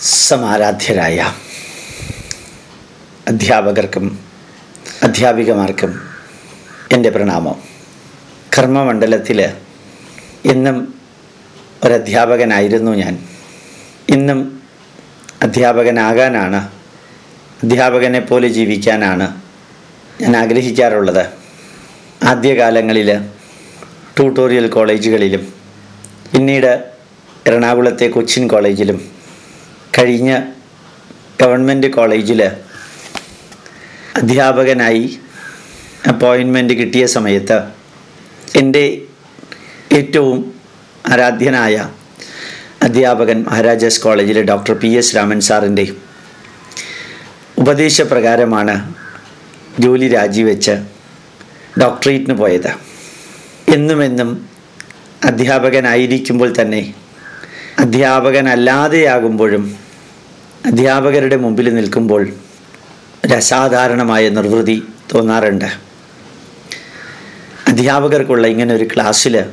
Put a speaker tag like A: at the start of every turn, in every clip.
A: സമാരാധ്യരായ അധ്യാപകർക്കും അധ്യാപികമാർക്കും എന്റെ പ്രണാമം. കർമ്മമണ്ഡലത്തിൽ ഇന്നും ഒരധ്യാപകനായിരുന്നു ഞാൻ. ഇന്നും അധ്യാപകനാകാനാണ് അധ്യാപകനെ പോലെ ജീവിക്കാനാണ് ഞാൻ ആഗ്രഹിക്കാറുള്ളത്. ആദ്യകാലങ്ങളിൽ ട്യൂട്ടോറിയൽ കോളേജുകളിലും പിന്നീട് എറണാകുളത്തെ കൊച്ചിൻ കോളേജിലും കഴിഞ്ഞ ഗവൺമെന്റ് കോളേജിൽ അധ്യാപകനായി അപ്പോയിൻമെന്റ് കിട്ടിയ സമയത്ത് എന്റെ ഏറ്റവും ആരാധ്യനായ അധ്യാപകൻ മഹാരാജാസ് കോളേജിലെ ഡോക്ടർ പി എസ് രാമൻ സാറിന്റെ ഉപദേശപ്രകാരമാണ് ജോലി രാജിവെച്ച് ഡോക്ടറേറ്റിന് പോയത്. എന്നുമെന്നും അധ്യാപകനായിരിക്കുമ്പോൾ തന്നെ അധ്യാപകനല്ലാതെയാകുമ്പോഴും അധ്യാപകരുടെ മുമ്പിൽ നിൽക്കുമ്പോൾ രസാധാരണമായ നിർവൃതി തോന്നാറുണ്ട്. അധ്യാപകർക്കുള്ള ഇങ്ങനെ ഒരു ക്ലാസ്സിൽ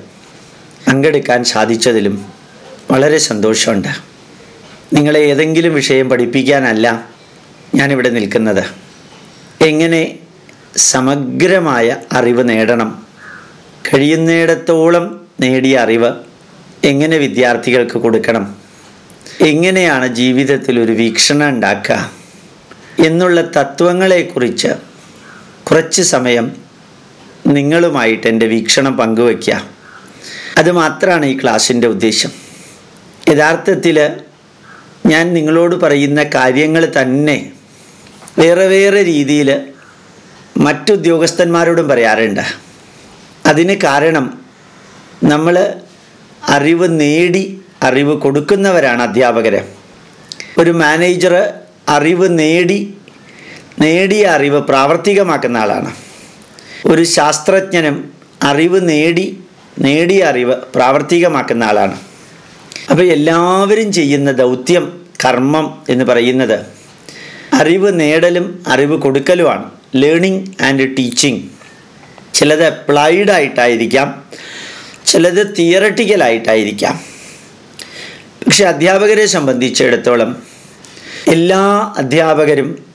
A: പങ്കെടുക്കാൻ സാധിച്ചതിലും വളരെ സന്തോഷമുണ്ട്. നിങ്ങളെ ഏതെങ്കിലും വിഷയം പഠിപ്പിക്കാനല്ല ഞാനിവിടെ നിൽക്കുന്നത്. എങ്ങനെ സമഗ്രമായ അറിവ് നേടണം കഴിയുന്നിടത്തോളം നേടിയ അറിവ് എങ്ങനെ വിദ്യാർത്ഥികൾക്ക് കൊടുക്കണം എങ്ങനെയാണ് ജീവിതത്തിൽ ഒരു വീക്ഷണം ഉണ്ടാക്കുക എന്നുള്ള തത്വങ്ങളെക്കുറിച്ച് കുറച്ച് സമയം നിങ്ങളുമായിട്ട് എന്റെ വീക്ഷണം പങ്കുവയ്ക്കുക. അതുമാത്രമാണ് ഈ ക്ലാസ്സിന്റെ ഉദ്ദേശം. യഥാർത്ഥത്തിൽ ഞാൻ നിങ്ങളോട് പറയുന്ന കാര്യങ്ങൾ തന്നെ വേറെ വേറെ രീതിയിൽ മറ്റുദ്യോഗസ്ഥന്മാരോടും പറയാറുണ്ട്. അതിന് കാരണം നമ്മൾ അറിവ് നേടി അറിവ് കൊടുക്കുന്നവരാണ് അധ്യാപകർ ഒരു മാനേജർ അറിവ് നേടി നേടിയ അറിവ് പ്രാവർത്തികമാക്കുന്ന ആളാണ്. ഒരു ശാസ്ത്രജ്ഞനും അറിവ് നേടി നേടിയ അറിവ് പ്രാവർത്തികമാക്കുന്ന ആളാണ്. അപ്പോൾ എല്ലാവരും ചെയ്യുന്ന ദൗത്യം കർമ്മം എന്ന് പറയുന്നത് അറിവ് നേടലും അറിവ് കൊടുക്കലുമാണ്. ലേണിംഗ് ആൻഡ് ടീച്ചിങ് ചിലത് അപ്ലൈഡ് ആയിട്ടായിരിക്കാം ചിലത് തിയറട്ടിക്കലായിട്ടായിരിക്കാം പക്ഷെ അധ്യാപകരെ സംബന്ധിച്ചിടത്തോളം എല്ലാ അധ്യാപകരും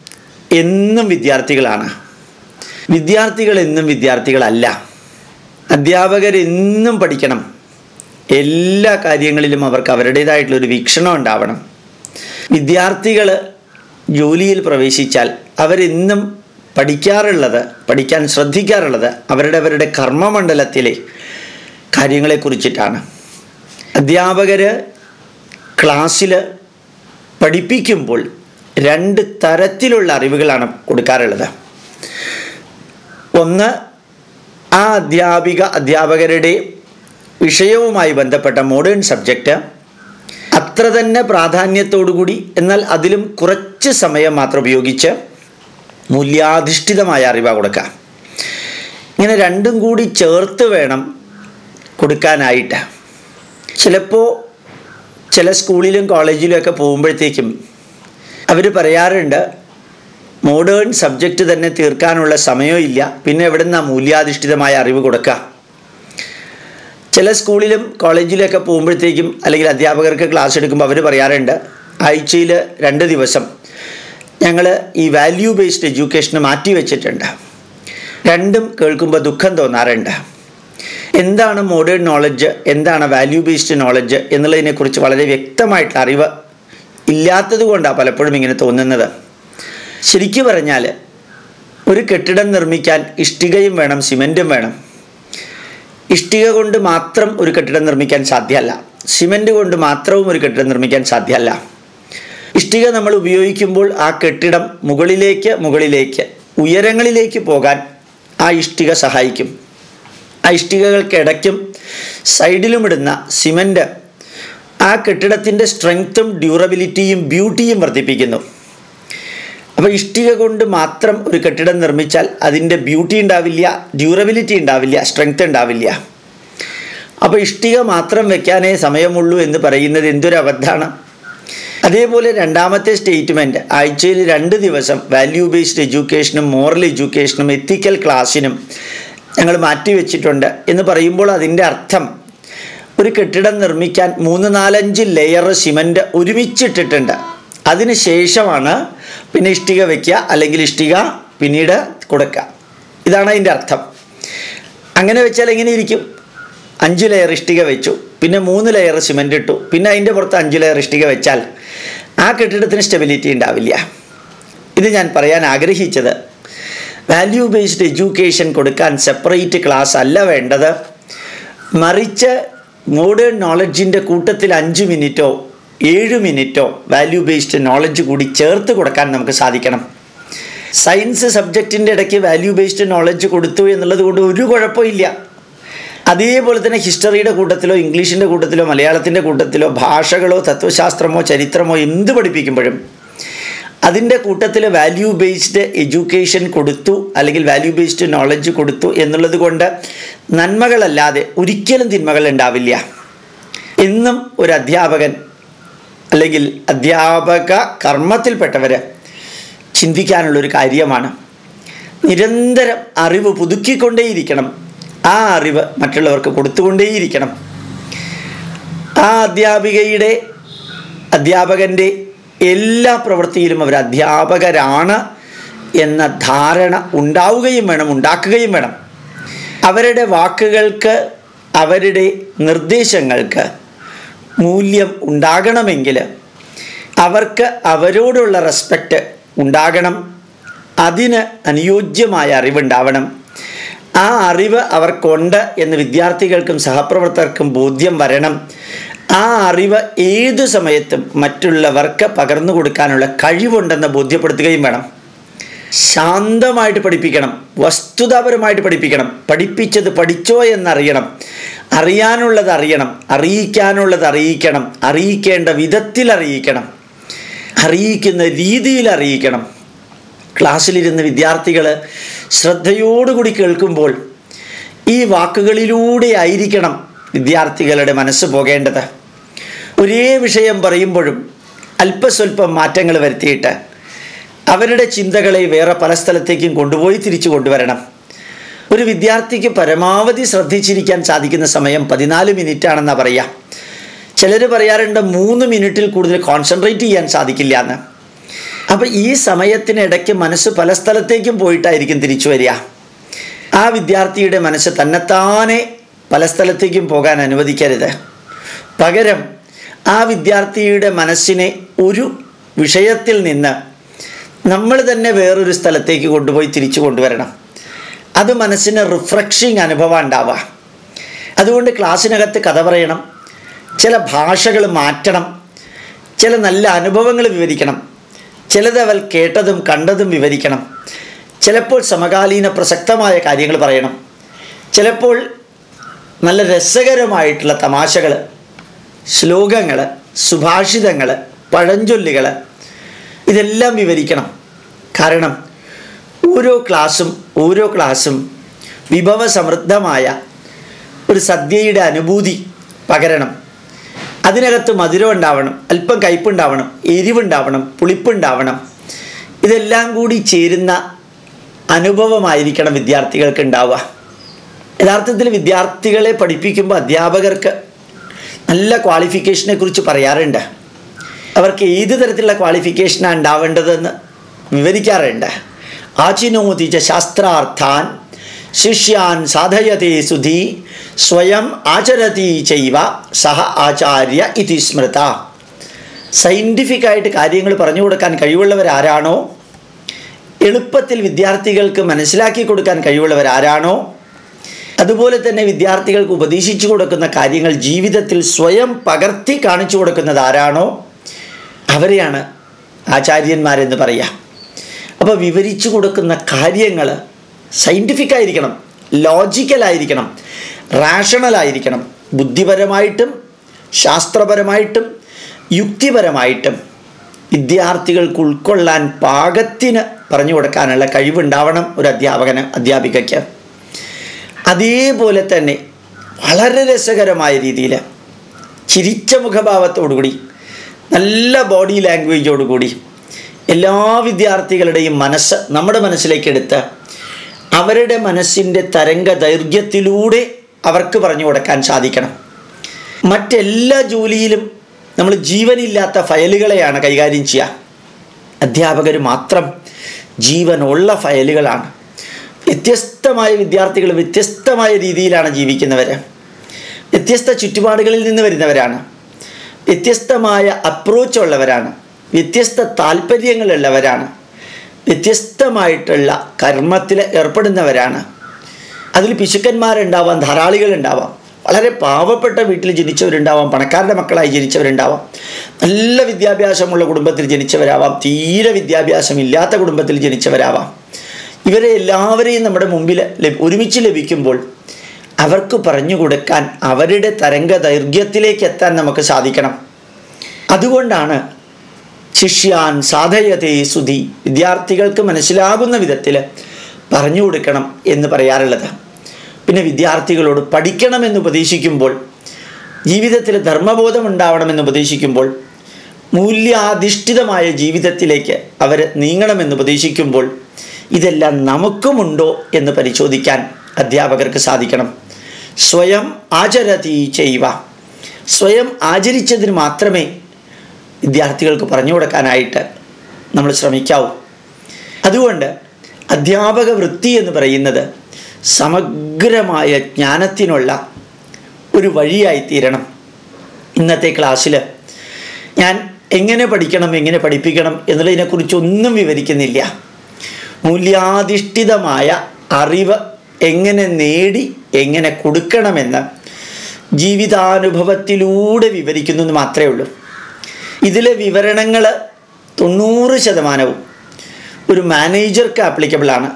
A: എന്നും വിദ്യാർത്ഥികളാണ്. വിദ്യാർത്ഥികൾ എന്നും വിദ്യാർത്ഥികളല്ല. അധ്യാപകരെന്നും പഠിക്കണം. എല്ലാ കാര്യങ്ങളിലും അവർക്ക് അവരുടേതായിട്ടുള്ളൊരു വീക്ഷണം ഉണ്ടാവണം. വിദ്യാർത്ഥികൾ ജോലിയിൽ പ്രവേശിച്ചാൽ അവരെന്നും പഠിക്കാറുള്ളത് പഠിക്കാൻ ശ്രദ്ധിക്കാറുള്ളത് അവരുടെ അവരുടെ കർമ്മമണ്ഡലത്തിലെ കാര്യങ്ങളെക്കുറിച്ചിട്ടാണ് അധ്യാപകർ ക്ലാസ്സിൽ പഠിപ്പിക്കുമ്പോൾ രണ്ട് തരത്തിലുള്ള അറിവുകളാണ് കൊടുക്കാറുള്ളത്. ഒന്ന് ആ അധ്യാപിക അധ്യാപകരുടെ വിഷയവുമായി ബന്ധപ്പെട്ട മോഡേൺ സബ്ജക്റ്റ് അത്ര തന്നെ പ്രാധാന്യത്തോടുകൂടി എന്നാൽ അതിലും കുറച്ച് സമയം മാത്രം ഉപയോഗിച്ച് മൂല്യാധിഷ്ഠിതമായ അറിവാണ് കൊടുക്കുക ഇങ്ങനെ രണ്ടും കൂടി ചേർത്ത് വേണം കൊടുക്കാനായിട്ട്. ചിലപ്പോൾ ചില സ്കൂളിലും കോളേജിലും ഒക്കെ പോകുമ്പോഴത്തേക്കും അവർ പറയാറുണ്ട് മോഡേൺ സബ്ജക്റ്റ് തന്നെ തീർക്കാനുള്ള സമയമില്ല പിന്നെ എവിടെ നിന്നാ മൂല്യാധിഷ്ഠിതമായ അറിവ് കൊടുക്കുക ചില സ്കൂളിലും കോളേജിലൊക്കെ പോകുമ്പോഴത്തേക്കും അല്ലെങ്കിൽ അധ്യാപകർക്ക് ക്ലാസ് എടുക്കുമ്പോൾ അവർ പറയാറുണ്ട് ആഴ്ചയിൽ രണ്ട് ദിവസം ഞങ്ങൾ ഈ വാല്യൂ ബേസ്ഡ് എഡ്യൂക്കേഷന് മാറ്റി വെച്ചിട്ടുണ്ട്. രണ്ടും കേൾക്കുമ്പോൾ ദുഃഖം തോന്നാറുണ്ട്. എന്താണ് മോഡേൺ നോളജ് എന്താണ് വാല്യൂ ബേസ്ഡ് നോളജ് എന്നുള്ളതിനെക്കുറിച്ച് വളരെ വ്യക്തമായിട്ട് അറിവ് ഇല്ലാത്തത് കൊണ്ടാണ് പലപ്പോഴും ഇങ്ങനെ തോന്നുന്നത്. ശരിക്കു പറഞ്ഞാൽ ഒരു കെട്ടിടം നിർമ്മിക്കാൻ ഇഷ്ടികയും വേണം സിമന്റും വേണം. ഇഷ്ടിക കൊണ്ട് മാത്രം ഒരു കെട്ടിടം നിർമ്മിക്കാൻ സാധ്യമല്ല. സിമന്റ് കൊണ്ട് മാത്രവും ഒരു കെട്ടിടം നിർമ്മിക്കാൻ സാധ്യമല്ല. ഇഷ്ടിക നമ്മൾ ഉപയോഗിക്കുമ്പോൾ ആ കെട്ടിടം മുകളിലേക്ക് മുകളിലേക്ക് ഉയരങ്ങളിലേക്ക് പോകാൻ ആ ഇഷ്ടിക സഹായിക്കും. ആ ഇഷ്ടികകൾക്കിടയ്ക്കും സൈഡിലും ഇടുന്ന സിമന്റ് ആ കെട്ടിടത്തിന്റെ സ്ട്രെങ്ത്തും ഡ്യൂറബിലിറ്റിയും ബ്യൂട്ടിയും വർദ്ധിപ്പിക്കുന്നു. അപ്പോൾ ഇഷ്ടിക കൊണ്ട് മാത്രം ഒരു കെട്ടിടം നിർമ്മിച്ചാൽ അതിന്റെ ബ്യൂട്ടി ഉണ്ടാവില്ല ഡ്യൂറബിലിറ്റി ഉണ്ടാവില്ല സ്ട്രെങ്ത് ഉണ്ടാവില്ല. അപ്പോൾ ഇഷ്ടിക മാത്രം വെക്കാനേ സമയമുള്ളൂ എന്ന് പറയുന്നത് എന്തൊരു അബദ്ധമാണ് അതേപോലെ രണ്ടാമത്തെ സ്റ്റേറ്റ്മെന്റ് ആഴ്ചയിൽ രണ്ട് ദിവസം വാല്യൂ ബേസ്ഡ് എഡ്യൂക്കേഷനും മോറൽ എഡ്യൂക്കേഷനും എത്തിക്കൽ ക്ലാസ്സിനും ഞങ്ങൾ മാറ്റിവെച്ചിട്ടുണ്ട് എന്ന് പറയുമ്പോൾ അതിന്റെ അർത്ഥം ഒരു കെട്ടിടം നിർമ്മിക്കാൻ മൂന്ന് നാലഞ്ച് ലെയർ സിമന്റ് ഒരുമിച്ചിട്ടിട്ടുണ്ട്. അതിന് ശേഷമാണ് പിന്നെ ഇഷ്ടിക വയ്ക്കുക അല്ലെങ്കിൽ ഇഷ്ടിക പിന്നീട് കൊടുക്കുക. ഇതാണ് അതിന്റെ അർത്ഥം. അങ്ങനെ വെച്ചാൽ എങ്ങനെ ഇരിക്കും? അഞ്ച് ലെയർ ഇഷ്ടിക വെച്ചു. പിന്നെ മൂന്ന് ലെയർ സിമന്റ് ഇട്ടു. പിന്നെ അതിന്റെ പുറത്ത് അഞ്ച് ലെയർ ഇഷ്ടിക വെച്ചാൽ ആ കെട്ടിടത്തിന് സ്റ്റെബിലിറ്റി ഉണ്ടാവില്ല. ഇത് ഞാൻ പറയാൻ ആഗ്രഹിച്ചത്. വാല്യൂ ബേസ്ഡ് എഡ്യൂക്കേഷൻ കൊടുക്കാൻ സെപ്പറേറ്റ് ക്ലാസ് അല്ല വേണ്ടത്. മറിച്ച് മോഡേൺ നോളജിന്റെ കൂട്ടത്തിൽ അഞ്ച് മിനിറ്റോ ഏഴ് മിനിറ്റോ വാല്യൂ ബേസ്ഡ് നോളജ് കൂടി ചേർത്ത് കൊടുക്കാൻ നമുക്ക് സാധിക്കണം. സയൻസ് സബ്ജക്റ്റിന്റെ ഇടയ്ക്ക് വാല്യൂ ബേസ്ഡ് നോളജ് കൊടുത്തു എന്നുള്ളത് കൊണ്ട് ഒരു കുഴപ്പമില്ല അതേപോലെ തന്നെ ഹിസ്റ്ററിയുടെ കൂട്ടത്തിലോ ഇംഗ്ലീഷിന്റെ കൂട്ടത്തിലോ മലയാളത്തിന്റെ കൂട്ടത്തിലോ ഭാഷകളോ തത്വശാസ്ത്രമോ ചരിത്രമോ എന്ത് പഠിപ്പിക്കുമ്പോഴും അതിന്റെ കൂട്ടത്തിൽ വാല്യൂ ബേസ്ഡ് എഡ്യൂക്കേഷൻ കൊടുത്തു അല്ലെങ്കിൽ വാല്യൂ ബേസ്ഡ് നോളജ് കൊടുത്തു എന്നുള്ളത് കൊണ്ട് നന്മകളല്ലാതെ ഒരിക്കലും തിന്മകൾ ഉണ്ടാവില്ല. എന്നും ഒരു അധ്യാപകൻ അല്ലെങ്കിൽ അധ്യാപക കർമ്മത്തിൽപ്പെട്ടവർ ചിന്തിക്കാനുള്ളൊരു കാര്യമാണ്. നിരന്തരം അറിവ് പുതുക്കിക്കൊണ്ടേയിരിക്കണം. ആ അറിവ് മറ്റുള്ളവർക്ക് കൊടുത്തുകൊണ്ടേയിരിക്കണം. ആ അധ്യാപികയുടെ അധ്യാപകന്റെ എല്ലാ പ്രവൃത്തിയിലും അവർ അധ്യാപകരാണ് എന്ന ധാരണ ഉണ്ടാവുകയും വേണം ഉണ്ടാക്കുകയും വേണം. അവരുടെ വാക്കുകൾക്ക് അവരുടെ നിർദ്ദേശങ്ങൾക്ക് മൂല്യം ഉണ്ടാകണമെങ്കിൽ അവർക്ക് അവരോടുള്ള റെസ്പെക്റ്റ് ഉണ്ടാകണം. അതിന് അനുയോജ്യമായ അറിവുണ്ടാവണം. ആ അറിവ് അവർക്കുണ്ട് എന്ന് വിദ്യാർത്ഥികൾക്കും സഹപ്രവർത്തകർക്കും ബോധ്യം വരണം. ആ അറിവ് ഏത് സമയത്തും മറ്റുള്ളവർക്ക് പകർന്നു കൊടുക്കാനുള്ള കഴിവുണ്ടെന്ന് ബോധ്യപ്പെടുത്തുകയും വേണം. ശാന്തമായിട്ട് പഠിപ്പിക്കണം. വസ്തുതാപരമായിട്ട് പഠിപ്പിക്കണം. പഠിപ്പിച്ചത് പഠിച്ചോ എന്നറിയണം. അറിയാനുള്ളത് അറിയണം. അറിയിക്കാനുള്ളത് അറിയിക്കണം. അറിയിക്കേണ്ട വിധത്തിൽ അറിയിക്കണം. അറിയിക്കുന്ന രീതിയിൽ അറിയിക്കണം. ക്ലാസ്സിലിരുന്ന് വിദ്യാർത്ഥികൾ ശ്രദ്ധയോടുകൂടി കേൾക്കുമ്പോൾ ഈ വാക്കുകളിലൂടെ ആയിരിക്കണം വിദ്യാർത്ഥികളുടെ മനസ്സ് പോകേണ്ടത്. ഒരേ വിഷയം പറയുമ്പോഴും അല്പസ്വല്പം മാറ്റങ്ങൾ വരുത്തിയിട്ട് അവരുടെ ചിന്തകളെ വേറെ പല സ്ഥലത്തേക്കും കൊണ്ടുപോയി തിരിച്ചു കൊണ്ടുവരണം. ഒരു വിദ്യാർത്ഥിക്ക് പരമാവധി ശ്രദ്ധിച്ചിരിക്കാൻ സാധിക്കുന്ന സമയം പതിനാല് മിനിറ്റ് ആണെന്നാണ് പറയുക ചിലർ പറയാറുണ്ട് മൂന്ന് മിനിറ്റിൽ കൂടുതൽ കോൺസെൻട്രേറ്റ് ചെയ്യാൻ സാധിക്കില്ല എന്ന്. അപ്പോൾ ഈ സമയത്തിനിടയ്ക്ക് മനസ്സ് പല സ്ഥലത്തേക്കും പോയിട്ടായിരിക്കും തിരിച്ചു വരിക. ആ വിദ്യാർത്ഥിയുടെ മനസ്സ് തന്നെത്താനെ പല സ്ഥലത്തേക്കും പോകാൻ അനുവദിക്കരുത്. പകരം ആ വിദ്യാർത്ഥിയുടെ മനസ്സിനെ ഒരു വിഷയത്തിൽ നിന്ന് നമ്മൾ തന്നെ വേറൊരു സ്ഥലത്തേക്ക് കൊണ്ടുപോയി തിരിച്ചു കൊണ്ടുവരണം. അത് മനസ്സിന് റിഫ്രഷിങ് അനുഭവം ഉണ്ടാവുക. അതുകൊണ്ട് ക്ലാസ്സിനകത്ത് കഥ പറയണം. ചില ഭാഷകൾ മാറ്റണം. ചില നല്ല അനുഭവങ്ങൾ വിവരിക്കണം. ചിലത് കേട്ടതും കണ്ടതും വിവരിക്കണം. ചിലപ്പോൾ സമകാലീന പ്രസക്തമായ കാര്യങ്ങൾ പറയണം. ചിലപ്പോൾ നല്ല രസകരമായിട്ടുള്ള തമാശകൾ ശ്ലോകങ്ങൾ സുഭാഷിതങ്ങൾ പഴഞ്ചൊല്ലുകൾ ഇതെല്ലാം വിവരിക്കണം. കാരണം ഓരോ ക്ലാസ്സും ഓരോ ക്ലാസ്സും വിഭവസമൃദ്ധമായ ഒരു സദ്യയുടെ അനുഭൂതി പകരണം. അതിനകത്ത് മധുരം ഉണ്ടാവണം അല്പം കയ്പുണ്ടാവണം എരിവുണ്ടാവണം പുളിപ്പുണ്ടാവണം. ഇതെല്ലാം കൂടി ചേരുന്ന അനുഭവമായിരിക്കണം വിദ്യാർത്ഥികൾക്ക് ഉണ്ടാവുക. യഥാർത്ഥത്തിൽ വിദ്യാർത്ഥികളെ പഠിപ്പിക്കുമ്പോൾ അധ്യാപകർക്ക് നല്ല ക്വാളിഫിക്കേഷനെ കുറിച്ച് പറയാറുണ്ട്. അവർക്ക് ഏത് തരത്തിലുള്ള ക്വാളിഫിക്കേഷനാണ് ഉണ്ടാവേണ്ടതെന്ന് വിവരിക്കാറുണ്ട്. ആചിനോദിച്ച ശാസ്ത്രാർത്ഥാൻ ശിഷ്യാൻ സാധയതേ സുധി സ്വയം ആചരതി ചെയ്വ സഹ ആചാര്യ ഇതി സ്മൃത. സയന്റിഫിക് ആയിട്ട് കാര്യങ്ങൾ പറഞ്ഞു കൊടുക്കാൻ കഴിവുള്ളവരാരാണോ എളുപ്പത്തിൽ വിദ്യാർത്ഥികൾക്ക് മനസ്സിലാക്കി കൊടുക്കാൻ കഴിവുള്ളവരാരാണോ അതുപോലെ തന്നെ വിദ്യാർത്ഥികൾക്ക് ഉപദേശിച്ചു കൊടുക്കുന്ന കാര്യങ്ങൾ ജീവിതത്തിൽ സ്വയം പകർത്തി കാണിച്ചു കൊടുക്കുന്നത് ആരാണോ? അവരെയാണ് ആചാര്യന്മാരെന്ന് പറയുക അപ്പോൾ വിവരിച്ചു കൊടുക്കുന്ന കാര്യങ്ങൾ സയന്റിഫിക് ആയിരിക്കണം ലോജിക്കലായിരിക്കണം റാഷണലായിരിക്കണം ബുദ്ധിപരമായിട്ടും ശാസ്ത്രപരമായിട്ടും യുക്തിപരമായിട്ടും വിദ്യാർത്ഥികൾക്ക് ഉൾക്കൊള്ളാൻ പാകത്തിന് പറഞ്ഞു കൊടുക്കാനുള്ള കഴിവുണ്ടാവണം ഒരു അധ്യാപകന് അധ്യാപികയ്ക്ക്. അതേപോലെ തന്നെ വളരെ രസകരമായ രീതിയിൽ ചിരിച്ച മുഖഭാവത്തോടുകൂടി നല്ല ബോഡി ലാംഗ്വേജോടുകൂടി എല്ലാ വിദ്യാർത്ഥികളുടെയും മനസ്സ് നമ്മുടെ മനസ്സിലേക്കെടുത്ത് അവരുടെ മനസ്സിന്റെ തരംഗ ദൈർഘ്യത്തിലൂടെ അവർക്ക് പറഞ്ഞു കൊടുക്കാൻ സാധിക്കണം. മറ്റെല്ലാ ജോലിയിലും നമ്മൾ ജീവനില്ലാത്ത ഫയലുകളെയാണ് കൈകാര്യം ചെയ്യുക. അധ്യാപകർ മാത്രം ജീവനുള്ള ഫയലുകളാണ്. വ്യത്യസ്തമായ വിദ്യാർത്ഥികൾ വ്യത്യസ്തമായ രീതിയിലാണ് ജീവിക്കുന്നവർ വ്യത്യസ്ത ചുറ്റുപാടുകളിൽ നിന്ന് വരുന്നവരാണ്. വ്യത്യസ്തമായ അപ്രോച്ച് ഉള്ളവരാണ്. വ്യത്യസ്ത താല്പര്യങ്ങളുള്ളവരാണ് വ്യത്യസ്തമായിട്ടുള്ള കർമ്മത്തിൽ ഏർപ്പെടുന്നവരാണ്. അതിൽ പിശുക്കന്മാരുണ്ടാവാം ധാരാളികളുണ്ടാവാം. വളരെ പാവപ്പെട്ട വീട്ടിൽ ജനിച്ചവരുണ്ടാവാം പണക്കാരുടെ മക്കളായി ജനിച്ചവരുണ്ടാവാം. നല്ല വിദ്യാഭ്യാസമുള്ള കുടുംബത്തിൽ ജനിച്ചവരാവാം തീരെ വിദ്യാഭ്യാസമില്ലാത്ത കുടുംബത്തിൽ ജനിച്ചവരാവാം. ഇവരെ എല്ലാവരെയും നമ്മുടെ മുമ്പിൽ ഒരുമിച്ച് ലഭിക്കുമ്പോൾ അവർക്ക് പറഞ്ഞു കൊടുക്കാൻ അവരുടെ തരംഗ ദൈർഘ്യത്തിലേക്ക് എത്താൻ നമുക്ക് സാധിക്കണം. അതുകൊണ്ടാണ് ശിഷ്യാൻ സാധയതേ സുധി വിദ്യാർത്ഥികൾക്ക് മനസ്സിലാകുന്ന വിധത്തിൽ പറഞ്ഞു കൊടുക്കണം എന്ന് പറയാറുള്ളത്. പിന്നെ വിദ്യാർത്ഥികളോട് പഠിക്കണമെന്ന് ഉപദേശിക്കുമ്പോൾ ജീവിതത്തിൽ ധർമ്മബോധം ഉണ്ടാവണമെന്ന് ഉപദേശിക്കുമ്പോൾ മൂല്യാധിഷ്ഠിതമായ ജീവിതത്തിലേക്ക് അവർ നീങ്ങണമെന്ന് ഉപദേശിക്കുമ്പോൾ ഇതെല്ലാം നമുക്കുമുണ്ടോ എന്ന് പരിശോധിക്കാൻ അധ്യാപകർക്ക് സാധിക്കണം. സ്വയം ആചരതി ചെയ്യുക. സ്വയം ആചരിച്ചതിന് മാത്രമേ വിദ്യാർത്ഥികൾക്ക് പറഞ്ഞു കൊടുക്കാനായിട്ട് നമ്മൾ ശ്രമിക്കാവൂ. അതുകൊണ്ട് അധ്യാപക വൃത്തി എന്ന് പറയുന്നത് സമഗ്രമായ ജ്ഞാനത്തിനുള്ള ഒരു വഴിയായി തീരണം. ഇന്നത്തെ ക്ലാസ്സിൽ ഞാൻ എങ്ങനെ പഠിക്കണം എങ്ങനെ പഠിപ്പിക്കണം എന്നുള്ളതിനെക്കുറിച്ചൊന്നും വിവരിക്കുന്നില്ല. മൂല്യാധിഷ്ഠിതമായ അറിവ് എങ്ങനെ നേടി എങ്ങനെ കൊടുക്കണമെന്ന് ജീവിതാനുഭവത്തിലൂടെ വിവരിക്കുന്നു മാത്രമേ ഉള്ളൂ. ഇതിലെ വിവരണങ്ങൾ തൊണ്ണൂറ് ശതമാനവും ഒരു മാനേജർക്ക് ആപ്ലിക്കബിളാണ്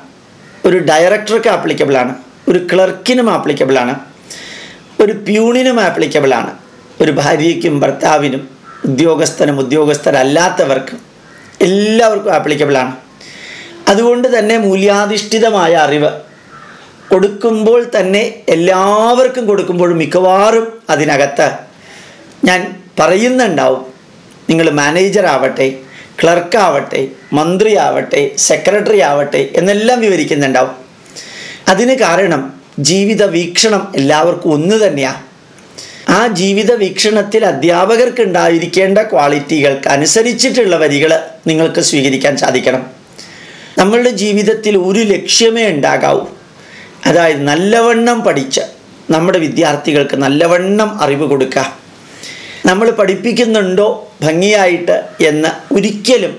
A: ഒരു ഡയറക്ടർക്ക് ആപ്ലിക്കബിളാണ് ഒരു ക്ലർക്കിനും ആപ്ലിക്കബിളാണ് ഒരു പ്യൂണിനും ആപ്ലിക്കബിളാണ് ഒരു ഭാര്യയ്ക്കും ഭർത്താവിനും ഉദ്യോഗസ്ഥനും ഉദ്യോഗസ്ഥരല്ലാത്തവർക്കും എല്ലാവർക്കും ആപ്ലിക്കബിൾ ആണ്. അതുകൊണ്ട് തന്നെ മൂല്യാധിഷ്ഠിതമായ അറിവ് കൊടുക്കുമ്പോൾ തന്നെ എല്ലാവർക്കും കൊടുക്കുമ്പോഴും മിക്കവാറും അതിനകത്ത് ഞാൻ പറയുന്നുണ്ടാവും. നിങ്ങൾ മാനേജർ ആവട്ടെ ക്ലർക്കാവട്ടെ മന്ത്രിയാവട്ടെ സെക്രട്ടറി ആവട്ടെ എന്നെല്ലാം വിവരിക്കുന്നുണ്ടാവും. അതിന് കാരണം ജീവിത വീക്ഷണം എല്ലാവർക്കും ഒന്ന് തന്നെയാണ് ആ ജീവിത വീക്ഷണത്തിൽ അധ്യാപകർക്ക് ഉണ്ടായിരിക്കേണ്ട ക്വാളിറ്റികൾക്ക് അനുസരിച്ചിട്ടുള്ള വരികൾ നിങ്ങൾക്ക് സ്വീകരിക്കാൻ സാധിക്കണം. നമ്മളുടെ ജീവിതത്തിൽ ഒരു ലക്ഷ്യമേ ഉണ്ടാകാവൂ. അതായത് നല്ലവണ്ണം പഠിച്ച നമ്മുടെ വിദ്യാർത്ഥികൾക്ക് നല്ലവണ്ണം അറിവ് കൊടുക്കുക. നമ്മൾ പഠിപ്പിക്കുന്നുണ്ടോ ഭംഗിയായിട്ട് എന്ന് ഒരിക്കലും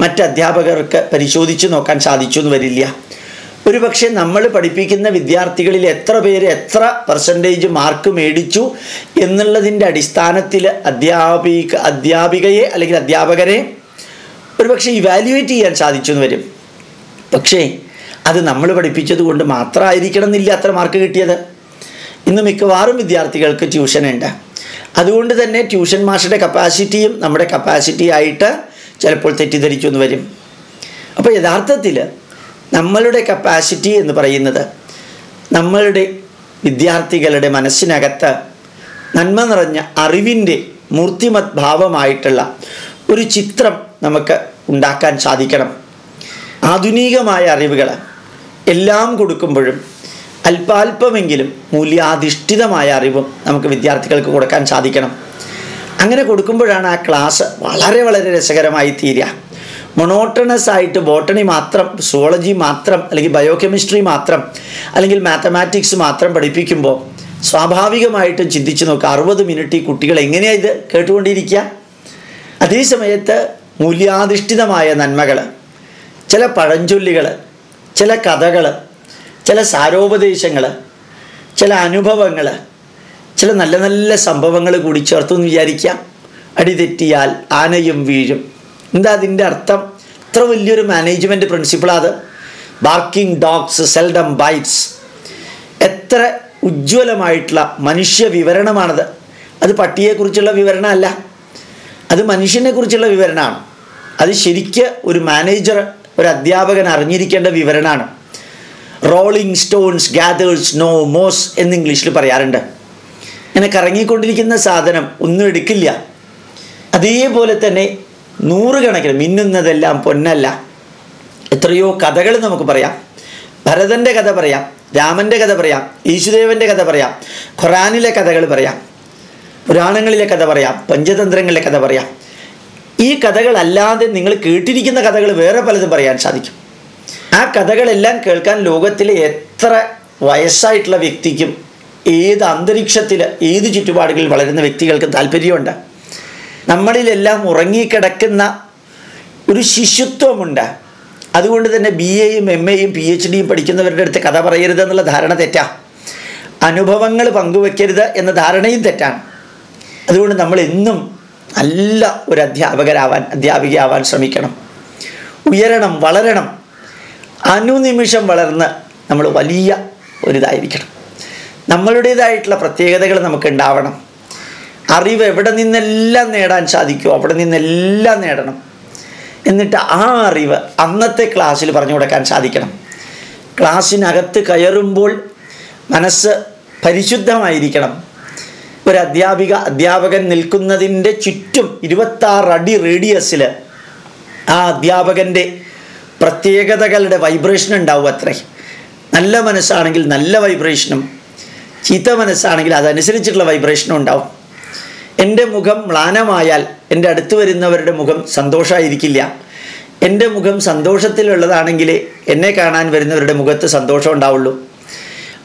A: മറ്റ് അധ്യാപകർക്ക് പരിശോധിച്ച് നോക്കാൻ സാധിച്ചു എന്ന് വരില്ല. ഒരു പക്ഷേ നമ്മൾ പഠിപ്പിക്കുന്ന വിദ്യാർത്ഥികളിൽ എത്ര പേര് എത്ര പെർസെന്റേജ് മാർക്ക് മേടിച്ചു എന്നുള്ളതിന്റെ അടിസ്ഥാനത്തിൽ അധ്യാപിക അധ്യാപികയെ അല്ലെങ്കിൽ അധ്യാപകരെ ഒരുപക്ഷെ ഇവാലുവേറ്റ് ചെയ്യാൻ സാധിച്ചു എന്ന് വരും. പക്ഷേ അത് നമ്മൾ പഠിപ്പിച്ചത് കൊണ്ട് മാത്രമായിരിക്കണം എന്നില്ല അത്ര മാർക്ക് കിട്ടിയത്. ഇന്ന് മിക്കവാറും വിദ്യാർത്ഥികൾക്ക് ട്യൂഷൻ ഉണ്ട്. അതുകൊണ്ട് തന്നെ ട്യൂഷൻ മാഷയുടെ കപ്പാസിറ്റിയും നമ്മുടെ കപ്പാസിറ്റി ആയിട്ട് ചിലപ്പോൾ തെറ്റിദ്ധരിച്ചു എന്ന് വരും. അപ്പോൾ യഥാർത്ഥത്തിൽ നമ്മളുടെ കപ്പാസിറ്റി എന്ന് പറയുന്നത് നമ്മളുടെ വിദ്യാർത്ഥികളുടെ മനസ്സിനകത്ത് നന്മ നിറഞ്ഞ അറിവിന്റെ മൂർത്തിമത് ഭാവമായിട്ടുള്ള ഒരു ചിത്രം നമുക്ക് ഉണ്ടാക്കാൻ സാധിക്കണം. ആധുനികമായ അറിവുകൾ എല്ലാം കൊടുക്കുമ്പോഴും അല്പാൽപമെങ്കിലും മൂല്യാധിഷ്ഠിതമായ അറിവും നമുക്ക് വിദ്യാർത്ഥികൾക്ക് കൊടുക്കാൻ സാധിക്കണം. അങ്ങനെ കൊടുക്കുമ്പോഴാണ് ആ ക്ലാസ് വളരെ വളരെ രസകരമായി തീരുക മൊണോട്ടണസ് ആയിട്ട് ബോട്ടണി മാത്രം സുവോളജി മാത്രം അല്ലെങ്കിൽ ബയോകെമിസ്ട്രി മാത്രം അല്ലെങ്കിൽ മാത്തമാറ്റിക്സ് മാത്രം പഠിപ്പിക്കുമ്പോൾ സ്വാഭാവികമായിട്ടും ചിന്തിച്ചു നോക്കുക അറുപത് മിനിറ്റ് ഈ കുട്ടികൾ എങ്ങനെയാണ് ഇത് കേട്ടുകൊണ്ടിരിക്കുക അതേ സമയത്ത് മൂല്യാധിഷ്ഠിതമായ നന്മകൾ ചില പഴഞ്ചൊല്ലികൾ ചില കഥകൾ ചില സാരോപദേശങ്ങൾ ചില അനുഭവങ്ങൾ ചില നല്ല നല്ല സംഭവങ്ങൾ കൂടി ചേർത്തു എന്ന് വിചാരിക്കാം അടിതെറ്റിയാൽ ആനയും വീഴും. എന്താ അതിന്റെ അർത്ഥം? ഇത്ര വലിയൊരു മാനേജ്മെന്റ് പ്രിൻസിപ്പിളാണ് അത്. ബാർക്കിംഗ് ഡോഗ്സ് സെൽഡം ബൈറ്റ്സ് എത്ര ഉജ്ജ്വലമായിട്ടുള്ള മനുഷ്യ വിവരണമാണത്. അത് പട്ടിയെക്കുറിച്ചുള്ള വിവരണമല്ല. അത് മനുഷ്യനെക്കുറിച്ചുള്ള വിവരണമാണ്. അത് ശരിക്ക് ഒരു മാനേജർ ഒരു അധ്യാപകൻ അറിഞ്ഞിരിക്കേണ്ട വിവരണമാണ് rolling stones gathers no moss എന്ന് ഇംഗ്ലീഷിൽ പറയാറുണ്ട്. ഇങ്ങനെ കറങ്ങിക്കൊണ്ടിരിക്കുന്ന സാധനം ഒന്നും എടുക്കില്ല. അതേപോലെ തന്നെ നൂറുകണക്കിന് മിന്നുന്നതെല്ലാം പൊന്നല്ല. എത്രയോ കഥകൾ നമുക്ക് പറയാം. ഭരതന്റെ കഥ പറയാം രാമന്റെ കഥ പറയാം യേശുദേവന്റെ കഥ പറയാം ഖുറാനിലെ കഥകൾ പറയാം പുരാണങ്ങളിലെ കഥ പറയാം പഞ്ചതന്ത്രങ്ങളിലെ കഥ പറയാം. ഈ കഥകളല്ലാതെ നിങ്ങൾ കേട്ടിരിക്കുന്ന കഥകൾ വേറെ പലതും പറയാൻ സാധിക്കും. ആ കഥകളെല്ലാം കേൾക്കാൻ ലോകത്തിലെ എത്ര വയസ്സായിട്ടുള്ള വ്യക്തിക്കും ഏത് അന്തരീക്ഷത്തിൽ ഏത് ചുറ്റുപാടുകളിൽ വളരുന്ന വ്യക്തികൾക്കും താല്പര്യമുണ്ട്. നമ്മളിലെല്ലാം ഉറങ്ങിക്കിടക്കുന്ന ഒരു ശിശുത്വമുണ്ട്. അതുകൊണ്ട് തന്നെ ബി എയും എം എയും പി എച്ച് ഡിയും പഠിക്കുന്നവരുടെ അടുത്ത് കഥ പറയരുത് എന്നുള്ള ധാരണ തെറ്റാ. അനുഭവങ്ങൾ പങ്കുവെക്കരുത് എന്ന ധാരണയും തെറ്റാണ്. അതുകൊണ്ട് നമ്മൾ എന്നും നല്ല ഒരു അധ്യാപകരാവാൻ അധ്യാപികയാവാൻ ശ്രമിക്കണം. ഉയരണം വളരണം. അനുനിമിഷം വളർന്ന് നമ്മൾ വലിയ ഒരിതായിരിക്കണം. നമ്മളുടേതായിട്ടുള്ള പ്രത്യേകതകൾ നമുക്ക് ഉണ്ടാവണം അറിവ് എവിടെ നിന്നെല്ലാം നേടാൻ സാധിക്കുമോ അവിടെ നിന്നെല്ലാം നേടണം. എന്നിട്ട് ആ അറിവ് അന്നത്തെ ക്ലാസ്സിൽ പറഞ്ഞു കൊടുക്കാൻ സാധിക്കണം. ക്ലാസ്സിനകത്ത് കയറുമ്പോൾ മനസ്സ് പരിശുദ്ധമായിരിക്കണം. ഒരു അധ്യാപിക അധ്യാപകൻ നിൽക്കുന്നതിന്റെ ചുറ്റും ഇരുപത്താറ് അടി റേഡിയസിൽ ആ അധ്യാപകന്റെ പ്രത്യേകതകളുടെ വൈബ്രേഷൻ ഉണ്ടാവും അത്രേ. നല്ല മനസ്സാണെങ്കിൽ നല്ല വൈബ്രേഷനും ചീത്ത മനസ്സാണെങ്കിൽ അതനുസരിച്ചിട്ടുള്ള വൈബ്രേഷനും ഉണ്ടാവും. എന്റെ മുഖം മ്ലാനമായാൽ എന്റെ അടുത്ത് വരുന്നവരുടെ മുഖം സന്തോഷമായിരിക്കില്ല എന്റെ മുഖം സന്തോഷത്തിലുള്ളതാണെങ്കിൽ എന്നെ കാണാൻ വരുന്നവരുടെ മുഖത്ത് സന്തോഷം ഉണ്ടാവുള്ളൂ.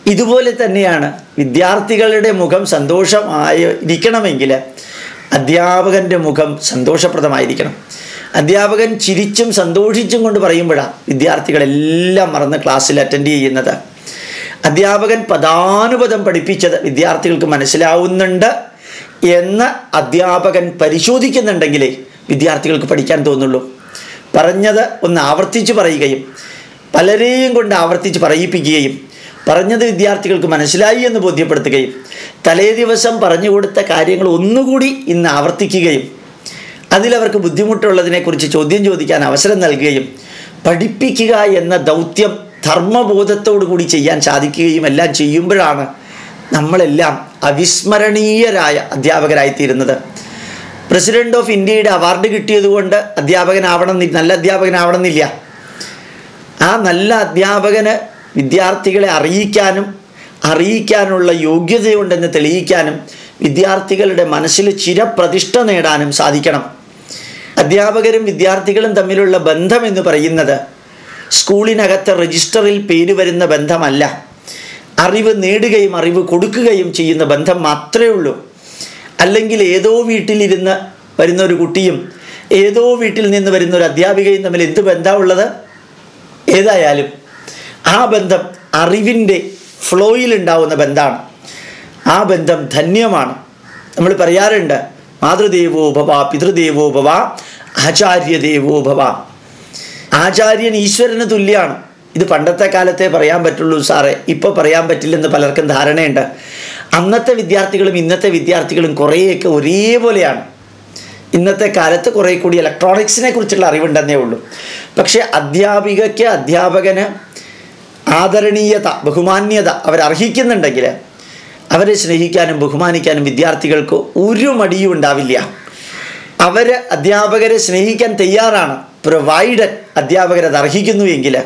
A: ഇതുപോലെ തന്നെയാണ് വിദ്യാർത്ഥികളുടെ മുഖം സന്തോഷമായിരിക്കണമെങ്കിൽ അധ്യാപകന്റെ മുഖം സന്തോഷപ്രദമായിരിക്കണം. അധ്യാപകൻ ചിരിച്ചും സന്തോഷിച്ചും കൊണ്ട് പറയുമ്പോഴാണ് വിദ്യാർത്ഥികളെല്ലാം മറന്ന് ക്ലാസ്സിൽ അറ്റൻഡ് ചെയ്യുന്നത്. അധ്യാപകൻ പദാനുപദം പഠിപ്പിച്ചത് വിദ്യാർത്ഥികൾക്ക് മനസ്സിലാവുന്നുണ്ട് എന്ന് അധ്യാപകൻ പരിശോധിക്കുന്നുണ്ടെങ്കിലേ വിദ്യാർത്ഥികൾക്ക് പഠിക്കാൻ തോന്നുള്ളൂ. പറഞ്ഞത് ഒന്ന് ആവർത്തിച്ച് പറയുകയും പലരെയും കൊണ്ട് ആവർത്തിച്ച് പറയിപ്പിക്കുകയും പറഞ്ഞത് വിദ്യാർത്ഥികൾക്ക് മനസ്സിലായി എന്ന് ബോധ്യപ്പെടുത്തുകയും തലേ ദിവസം പറഞ്ഞു കൊടുത്ത കാര്യങ്ങൾ ഒന്നുകൂടി ഇന്ന് ആവർത്തിക്കുകയും അതിലവർക്ക് ബുദ്ധിമുട്ടുള്ളതിനെക്കുറിച്ച് ചോദ്യം ചോദിക്കാൻ അവസരം നൽകുകയും പഠിപ്പിക്കുക എന്ന ദൗത്യം ധർമ്മബോധത്തോടു കൂടി ചെയ്യാൻ സാധിക്കുകയും എല്ലാം ചെയ്യുമ്പോഴാണ് നമ്മളെല്ലാം അവിസ്മരണീയരായ അധ്യാപകരായിത്തീരുന്നത്. പ്രസിഡന്റ് ഓഫ് ഇന്ത്യയുടെ അവാർഡ് കിട്ടിയതുകൊണ്ട് അധ്യാപകനാവണം നല്ല അധ്യാപകനാവണമെന്നില്ല. ആ നല്ല അധ്യാപകന് വിദ്യാർത്ഥികളെ അറിയിക്കാനും അറിയിക്കാനുള്ള യോഗ്യതയുണ്ടെന്ന് തെളിയിക്കാനും വിദ്യാർത്ഥികളുടെ മനസ്സിൽ ചിരപ്രതിഷ്ഠ നേടാനും സാധിക്കണം. അധ്യാപകരും വിദ്യാർത്ഥികളും തമ്മിലുള്ള ബന്ധം എന്ന് പറയുന്നത് സ്കൂളിനകത്ത് രജിസ്റ്ററിൽ പേര് വരുന്ന ബന്ധമല്ല. അറിവ് നേടുകയും അറിവ് കൊടുക്കുകയും ചെയ്യുന്ന ബന്ധം മാത്രമേ ഉള്ളൂ. അല്ലെങ്കിൽ ഏതോ വീട്ടിലിരുന്ന് വരുന്ന ഒരു കുട്ടിയും ഏതോ വീട്ടിൽ നിന്ന് വരുന്ന ഒരു അധ്യാപികയും തമ്മിൽ എന്ത് ബന്ധമുള്ളത് ഏതായാലും ആ ബന്ധം അറിവിന്റെ ഫ്ലോയിൽ ഉണ്ടാവുന്ന ബന്ധമാണ് ആ ബന്ധം ധന്യമാണ്. നമ്മൾ പറയാറുണ്ട് മാതൃദേവോ ഭവ പിതൃദേവോ ഭവ ആചാര്യദേവോ ഭവ. ആചാര്യൻ ഈശ്വരന് തുല്യമാണ് ഇത് പണ്ടത്തെ കാലത്തെ പറയാൻ പറ്റുള്ളൂ സാറേ ഇപ്പോൾ പറയാൻ പറ്റില്ലെന്ന് പലർക്കും ധാരണയുണ്ട്. അന്നത്തെ വിദ്യാർത്ഥികളും ഇന്നത്തെ വിദ്യാർത്ഥികളും കുറേയൊക്കെ ഒരേപോലെയാണ്. ഇന്നത്തെ കാലത്ത് കുറേ കൂടി ഇലക്ട്രോണിക്സിനെ കുറിച്ചുള്ള അറിവുണ്ടെന്നേ ഉള്ളൂ. പക്ഷേ അധ്യാപികയ്ക്ക് അധ്യാപകന് ആദരണീയത ബഹുമാന്യത അവരർഹിക്കുന്നുണ്ടെങ്കിൽ അവരെ സ്നേഹിക്കാനും ബഹുമാനിക്കാനും വിദ്യാർത്ഥികൾക്ക് ഒരു മടിയും ഉണ്ടാവില്ല. അവർ അധ്യാപകരെ സ്നേഹിക്കാൻ തയ്യാറാണ് പ്രൊവൈഡ് അധ്യാപകരത് അർഹിക്കുന്നു എങ്കിൽ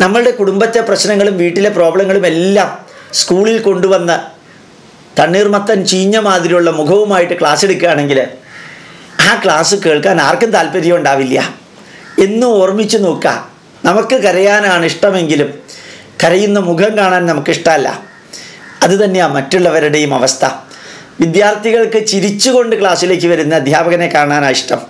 A: നമ്മളുടെ കുടുംബത്തെ പ്രശ്നങ്ങളും വീട്ടിലെ പ്രോബ്ലങ്ങളും എല്ലാം സ്കൂളിൽ കൊണ്ടുവന്ന് തണ്ണീർമത്തൻ ചീഞ്ഞ മാതിരിയുള്ള മുഖവുമായിട്ട് ക്ലാസ് എടുക്കുകയാണെങ്കിൽ ആ ക്ലാസ് കേൾക്കാൻ ആർക്കും താല്പര്യം ഉണ്ടാവില്ല. എന്നും ഓർമ്മിച്ച് നോക്കുക. നമുക്ക് കരയാനാണ് ഇഷ്ടമെങ്കിലും കരയുന്ന മുഖം കാണാൻ നമുക്കിഷ്ടമല്ല. അത് തന്നെയാണ് മറ്റുള്ളവരുടെയും അവസ്ഥ. വിദ്യാർത്ഥികൾക്ക് ചിരിച്ചുകൊണ്ട് ക്ലാസ്സിലേക്ക് വരുന്ന അധ്യാപകനെ കാണാനാണ് ഇഷ്ടം.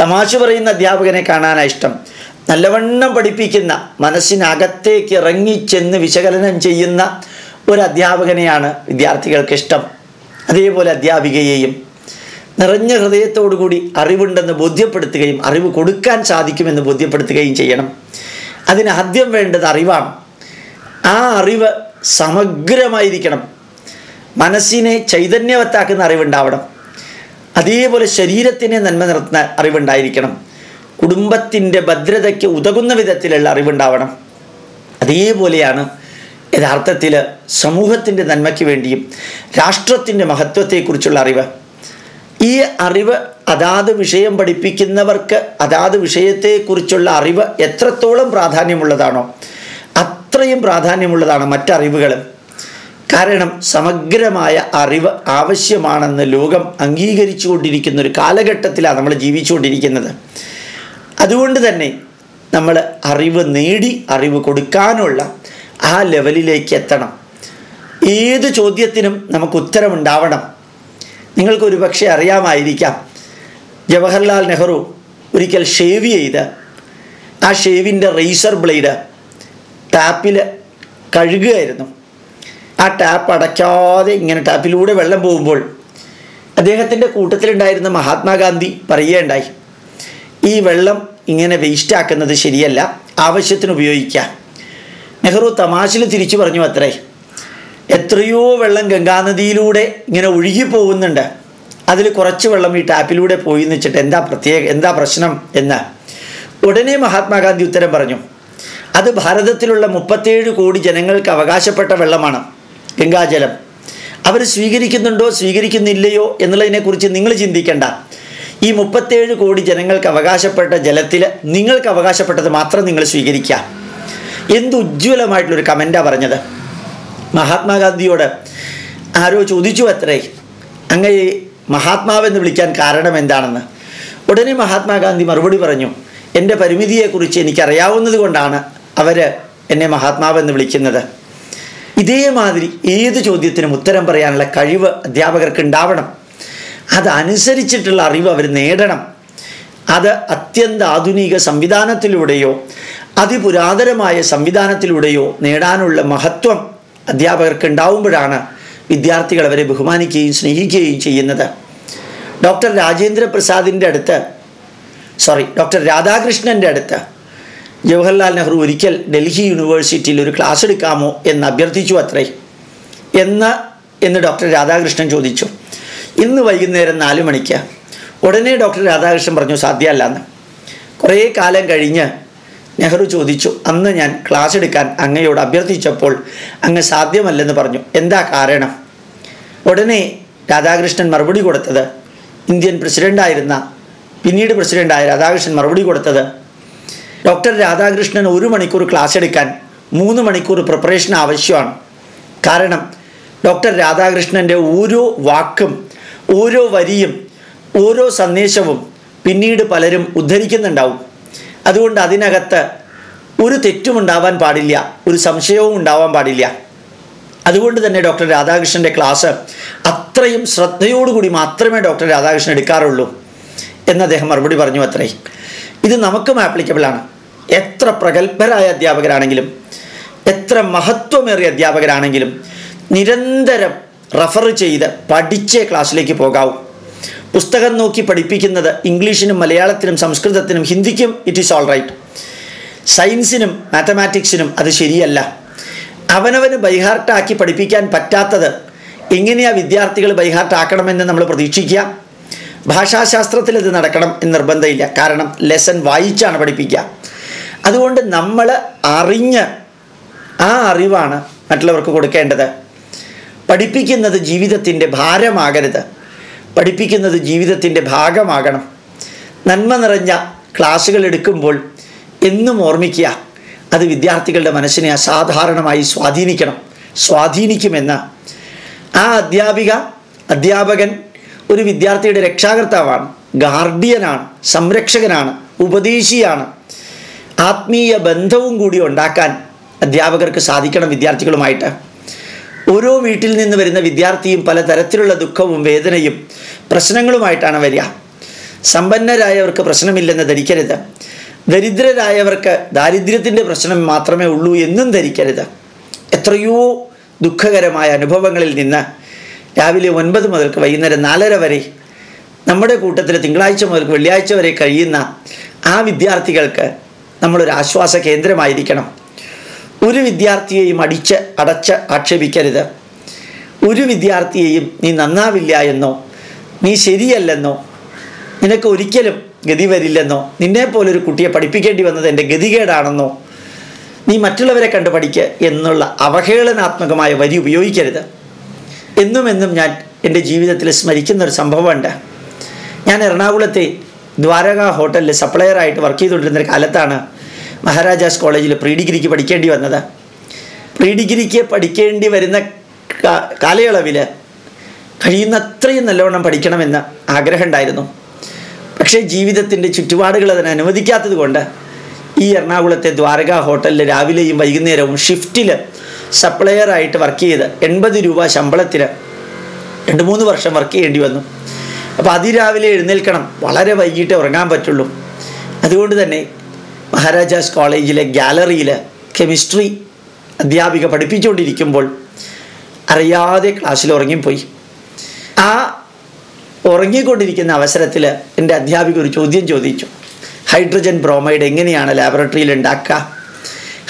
A: തമാശ പറയുന്ന അധ്യാപകനെ കാണാനാണ് ഇഷ്ടം. നല്ലവണ്ണം പഠിപ്പിക്കുന്ന മനസ്സിനകത്തേക്ക് ഇറങ്ങിച്ചെന്ന് വിശകലനം ചെയ്യുന്ന ഒരു അധ്യാപകനെയാണ് വിദ്യാർത്ഥികൾക്ക് ഇഷ്ടം. അതേപോലെ അധ്യാപികയെയും നിറഞ്ഞ ഹൃദയത്തോടുകൂടി അറിവുണ്ടെന്ന് ബോധ്യപ്പെടുത്തുകയും അറിവ് കൊടുക്കാൻ സാധിക്കുമെന്ന് ബോധ്യപ്പെടുത്തുകയും ചെയ്യണം. അതിന് ആദ്യം വേണ്ടത് അറിവാണ്. ആ അറിവ് സമഗ്രമായിരിക്കണം. മനസ്സിനെ ചൈതന്യവത്താക്കുന്ന അറിവുണ്ടാവണം. അതേപോലെ ശരീരത്തിനെ നന്മ നിർത്തുന്ന അറിവുണ്ടായിരിക്കണം. കുടുംബത്തിന്റെ ഭദ്രതയ്ക്ക് ഉതകുന്ന വിധത്തിലുള്ള അറിവുണ്ടാവണം. അതേപോലെയാണ് യഥാർത്ഥത്തിൽ സമൂഹത്തിന്റെ നന്മയ്ക്ക് വേണ്ടിയും രാഷ്ട്രത്തിന്റെ മഹത്വത്തെക്കുറിച്ചുള്ള അറിവ്. ഈ അറിവ് അതാത് വിഷയം പഠിപ്പിക്കുന്നവർക്ക് അതാത് വിഷയത്തെക്കുറിച്ചുള്ള അറിവ് എത്രത്തോളം പ്രാധാന്യമുള്ളതാണോ അത്രയും പ്രാധാന്യമുള്ളതാണ് മറ്ററിവുകൾ കാരണം സമഗ്രമായ അറിവ് ആവശ്യമാണെന്ന് ലോകം അംഗീകരിച്ചു കൊണ്ടിരിക്കുന്ന ഒരു കാലഘട്ടത്തിലാണ് നമ്മൾ ജീവിച്ചുകൊണ്ടിരിക്കുന്നത്. അതുകൊണ്ട് തന്നെ നമ്മൾ അറിവ് നേടി അറിവ് കൊടുക്കാനുള്ള ആ ലെവലിലേക്ക് എത്തണം. ഏത് ചോദ്യത്തിനും നമുക്ക് ഉത്തരമുണ്ടാവണം. നിങ്ങൾക്കൊരു പക്ഷേ അറിയാമായിരിക്കാം. ജവഹർലാൽ നെഹ്റു ഒരിക്കൽ ഷേവ് ചെയ്ത് ആ ഷേവിന്റെ റേസർ ബ്ലേഡ് ടാപ്പിൽ കഴുകുകയായിരുന്നു. ആ ടാപ്പ് അടയ്ക്കാതെ ഇങ്ങനെ ടാപ്പിലൂടെ വെള്ളം പോകുമ്പോൾ അദ്ദേഹത്തിന്റെ കൂട്ടത്തിലുണ്ടായിരുന്ന മഹാത്മാഗാന്ധി പറയുകയുണ്ടായി ഈ വെള്ളം ഇങ്ങനെ വേസ്റ്റ് ആക്കുന്നത് ശരിയല്ല ആവശ്യത്തിന് ഉപയോഗിക്കാം. നെഹ്റു തമാശയിൽ തിരിച്ചു പറഞ്ഞു അത്രേ. എത്രയോ വെള്ളം ഗംഗാനദിയിലൂടെ ഇങ്ങനെ ഒഴുകി പോകുന്നുണ്ട്. അതിൽ കുറച്ച് വെള്ളം ഈ ടാപ്പിലൂടെ പോയി എന്ന് വെച്ചിട്ട് എന്താ പ്രത്യേക എന്താ പ്രശ്നം എന്ന്. ഉടനെ മഹാത്മാഗാന്ധി ഉത്തരം പറഞ്ഞു. അത് ഭാരതത്തിലുള്ള മുപ്പത്തേഴ് കോടി ജനങ്ങൾക്ക് അവകാശപ്പെട്ട വെള്ളമാണ് ഗംഗാജലം. അവർ സ്വീകരിക്കുന്നുണ്ടോ സ്വീകരിക്കുന്നില്ലയോ എന്നുള്ളതിനെക്കുറിച്ച് നിങ്ങൾ ചിന്തിക്കേണ്ട. ഈ മുപ്പത്തേഴ് കോടി ജനങ്ങൾക്ക് അവകാശപ്പെട്ട ജലത്തിൽ നിങ്ങൾക്ക് അവകാശപ്പെട്ടത് മാത്രം നിങ്ങൾ സ്വീകരിക്കുക. എന്ത് ഉജ്ജ്വലമായിട്ടുള്ളൊരു കമന്റാണ് പറഞ്ഞത്. മഹാത്മാഗാന്ധിയോട് ആരോ ചോദിച്ചു അത്രേ. അങ്ങയെ മഹാത്മാവെന്ന് വിളിക്കാൻ കാരണം എന്താണെന്ന്. ഉടനെ മഹാത്മാഗാന്ധി മറുപടി പറഞ്ഞു എന്റെ പരിമിതിയെക്കുറിച്ച് എനിക്കറിയാവുന്നത് കൊണ്ടാണ് അവർ എന്നെ മഹാത്മാവെന്ന് വിളിക്കുന്നത്. ഇതേമാതിരി ഏത് ചോദ്യത്തിനും ഉത്തരം പറയാനുള്ള കഴിവ് അധ്യാപകർക്ക് ഉണ്ടാവണം. അതനുസരിച്ചിട്ടുള്ള അറിവ് അവർ നേടണം. അത് അത്യന്താധുനിക സംവിധാനത്തിലൂടെയോ അതിപുരാതനമായ സംവിധാനത്തിലൂടെയോ നേടാനുള്ള മഹത്വം അധ്യാപകർക്ക് ഉണ്ടാവുമ്പോഴാണ് വിദ്യാർത്ഥികൾ അവരെ ബഹുമാനിക്കുകയും സ്നേഹിക്കുകയും ചെയ്യുന്നത്. ഡോക്ടർ രാജേന്ദ്ര പ്രസാദിന്റെ അടുത്ത് സോറി ഡോക്ടർ രാധാകൃഷ്ണന്റെ അടുത്ത് ജവഹർലാൽ നെഹ്റു ഒരിക്കൽ ഡൽഹി യൂണിവേഴ്സിറ്റിയിൽ ഒരു ക്ലാസ് എടുക്കാമോ എന്ന് അഭ്യർത്ഥിച്ചു അത്രേ. എന്ന് എന്ന് ഡോക്ടർ രാധാകൃഷ്ണൻ ചോദിച്ചു. ഇന്ന് വൈകുന്നേരം നാല് മണിക്ക്. ഉടനെ ഡോക്ടർ രാധാകൃഷ്ണൻ പറഞ്ഞു സാധ്യമല്ല എന്ന്. കുറേ കാലം കഴിഞ്ഞ് നെഹ്റു ചോദിച്ചു അന്ന് ഞാൻ ക്ലാസ് എടുക്കാൻ അങ്ങയോട് അഭ്യർത്ഥിച്ചപ്പോൾ അങ്ങ് സാധ്യമല്ലെന്ന് പറഞ്ഞു. എന്താ കാരണം? ഉടനെ രാധാകൃഷ്ണൻ മറുപടി കൊടുത്തത് ഇന്ത്യൻ പ്രസിഡന്റായിരുന്ന പിന്നീട് പ്രസിഡന്റായ രാധാകൃഷ്ണൻ മറുപടി കൊടുത്തത് ഡോക്ടർ രാധാകൃഷ്ണൻ ഒരു മണിക്കൂർ ക്ലാസ് എടുക്കാൻ മൂന്ന് മണിക്കൂർ പ്രിപ്പറേഷൻ ആവശ്യമാണ്. കാരണം ഡോക്ടർ രാധാകൃഷ്ണന്റെ ഓരോ വാക്കും ഓരോ വരിയും ഓരോ സന്ദേശവും പിന്നീട് പലരും ഉദ്ധരിക്കുന്നുണ്ടാവും. അതുകൊണ്ട് അതിനകത്ത് ഒരു തെറ്റും ഉണ്ടാവാൻ പാടില്ല ഒരു സംശയവും ഉണ്ടാവാൻ പാടില്ല. അതുകൊണ്ട് തന്നെ ഡോക്ടർ രാധാകൃഷ്ണന്റെ ക്ലാസ് അത്രയും ശ്രദ്ധയോടുകൂടി മാത്രമേ ഡോക്ടർ രാധാകൃഷ്ണൻ എടുക്കാറുള്ളൂ എന്ന് അദ്ദേഹം മറുപടി പറഞ്ഞു അത്രേ. ഇത് നമുക്കും ആപ്ലിക്കബിൾ ആണ്. എത്ര പ്രഗത്ഭരായ അധ്യാപകരാണെങ്കിലും എത്ര മഹത്വമേറിയ അധ്യാപകരാണെങ്കിലും നിരന്തരം റഫർ ചെയ്ത് പഠിച്ചേ ക്ലാസ്സിലേക്ക് പോകാവൂ. പുസ്തകം നോക്കി പഠിപ്പിക്കുന്നത് ഇംഗ്ലീഷിനും മലയാളത്തിനും സംസ്കൃതത്തിനും ഹിന്ദിക്കും ഇറ്റ് ഈസ് ഓൾ റൈറ്റ് സയൻസിനും മാത്തമാറ്റിക്സിനും അത് ശരിയല്ല. അവനവന് ബൈഹാർട്ടാക്കി പഠിപ്പിക്കാൻ പറ്റാത്തത് എങ്ങനെയാ വിദ്യാർത്ഥികൾ ബൈഹാർട്ടാക്കണമെന്ന് നമ്മൾ പ്രതീക്ഷിക്കുക? ഭാഷാശാസ്ത്രത്തിൽ ഇത് നടക്കണം എന്ന് നിർബന്ധമില്ല. കാരണം ലെസൺ വായിച്ചാണ് പഠിപ്പിക്കുക. അതുകൊണ്ട് നമ്മൾ അറിഞ്ഞ് ആ അറിവാണ് മറ്റുള്ളവർക്ക് കൊടുക്കേണ്ടത്. പഠിപ്പിക്കുന്നത് ജീവിതത്തിന്റെ ഭാരമാകരുത്. പഠിപ്പിക്കുന്നത് ജീവിതത്തിന്റെ ഭാഗമാകണം. നന്മ നിറഞ്ഞ ക്ലാസ്സുകൾ എടുക്കുമ്പോൾ എന്നും ഓർമ്മിക്കുക അത് വിദ്യാർത്ഥികളുടെ മനസ്സിനെ അസാധാരണമായി സ്വാധീനിക്കണം സ്വാധീനിക്കുമെന്ന്. ആ അധ്യാപിക അധ്യാപകൻ ഒരു വിദ്യാർത്ഥിയുടെ രക്ഷാകർത്താവാണ് ഗാർഡിയനാണ് സംരക്ഷകനാണ് ഉപദേശിയാണ്. ആത്മീയ ബന്ധവും കൂടി ഉണ്ടാക്കാൻ അധ്യാപകർക്ക് സാധിക്കണം വിദ്യാർത്ഥികളുമായിട്ട്. ഓരോ വീട്ടിൽ നിന്ന് വരുന്ന വിദ്യാർത്ഥിയും പലതരത്തിലുള്ള ദുഃഖവും വേദനയും പ്രശ്നങ്ങളുമായിട്ടാണ് വരിക. സമ്പന്നരായവർക്ക് പ്രശ്നമില്ലെന്ന് ധരിക്കരുത്. ദരിദ്രരായവർക്ക് ദാരിദ്ര്യത്തിന്റെ പ്രശ്നം മാത്രമേ ഉള്ളൂ എന്നും ധരിക്കരുത്. എത്രയോ ദുഃഖകരമായ അനുഭവങ്ങളിൽ നിന്ന് രാവിലെ ഒൻപത് മുതൽക്ക് വൈകുന്നേരം നാലര വരെ നമ്മുടെ കൂട്ടത്തിൽ തിങ്കളാഴ്ച മുതൽക്ക് വെള്ളിയാഴ്ച വരെ കഴിയുന്ന ആ വിദ്യാർത്ഥികൾക്ക് നമ്മളൊരു ആശ്വാസ കേന്ദ്രമായിരിക്കണം. ഒരു വിദ്യാർത്ഥിയെയും അടിച്ച് അടച്ച് ആക്ഷേപിക്കരുത്. ഒരു വിദ്യാർത്ഥിയെയും നീ നന്നാവില്ല എന്നോ നീ ശരിയല്ലെന്നോ നിനക്ക് ഒരിക്കലും ഗതി വരില്ലെന്നോ നിന്നെപ്പോലൊരു കുട്ടിയെ പഠിപ്പിക്കേണ്ടി വന്നത് എന്റെ ഗതികേടാണെന്നോ നീ മറ്റുള്ളവരെ കണ്ട് പഠിക്കുക എന്നുള്ള അവഹേളനാത്മകമായ വരി ഉപയോഗിക്കരുത്. എന്നും എന്നും ഞാൻ എന്റെ ജീവിതത്തിൽ സ്മരിക്കുന്ന ഒരു സംഭവമുണ്ട്. ഞാൻ എറണാകുളത്തെ ദ്വാരക ഹോട്ടലിൽ സപ്ലയറായിട്ട് വർക്ക് ചെയ്തുകൊണ്ടിരുന്ന കാലത്താണ് മഹാരാജാസ് കോളേജിൽ പ്രീ ഡിഗ്രിക്ക് പഠിക്കേണ്ടി വന്നത്. പ്രീ ഡിഗ്രിക്ക് പഠിക്കേണ്ടി വരുന്ന കാലയളവിൽ കഴിയുന്നത്രയും നല്ലവണ്ണം പഠിക്കണമെന്ന് ആഗ്രഹം ഉണ്ടായിരുന്നു പക്ഷേ ജീവിതത്തിന്റെ ചുറ്റുപാടുകൾ അതിനെ അനുവദിക്കാത്തത് കൊണ്ട് ഈ എറണാകുളത്തെ ദ്വാരക ഹോട്ടലിൽ രാവിലെയും വൈകുന്നേരവും ഷിഫ്റ്റിൽ സപ്ലയറായിട്ട് വർക്ക് ചെയ്ത് എൺപത് രൂപ ശമ്പളത്തിൽ രണ്ട് മൂന്ന് വർഷം വർക്ക് ചെയ്യേണ്ടി വന്നു. അപ്പോൾ അതിരാവിലെ എഴുന്നേൽക്കണം. വളരെ വൈകിട്ട് ഉറങ്ങാൻ പറ്റുള്ളൂ. അതുകൊണ്ട് തന്നെ മഹാരാജാസ് കോളേജിലെ ഗാലറിയിൽ കെമിസ്ട്രി അധ്യാപിക പഠിപ്പിച്ചുകൊണ്ടിരിക്കുമ്പോൾ അറിയാതെ ക്ലാസ്സിൽ ഉറങ്ങിപ്പോയി. ആ ഉറങ്ങിക്കൊണ്ടിരിക്കുന്ന അവസരത്തിൽ എന്റെ അധ്യാപിക ഒരു ചോദ്യം ചോദിച്ചു. ഹൈഡ്രജൻ ബ്രോമൈഡ് എങ്ങനെയാണ് ലാബറട്ടറിയിൽ ഉണ്ടാക്കുക?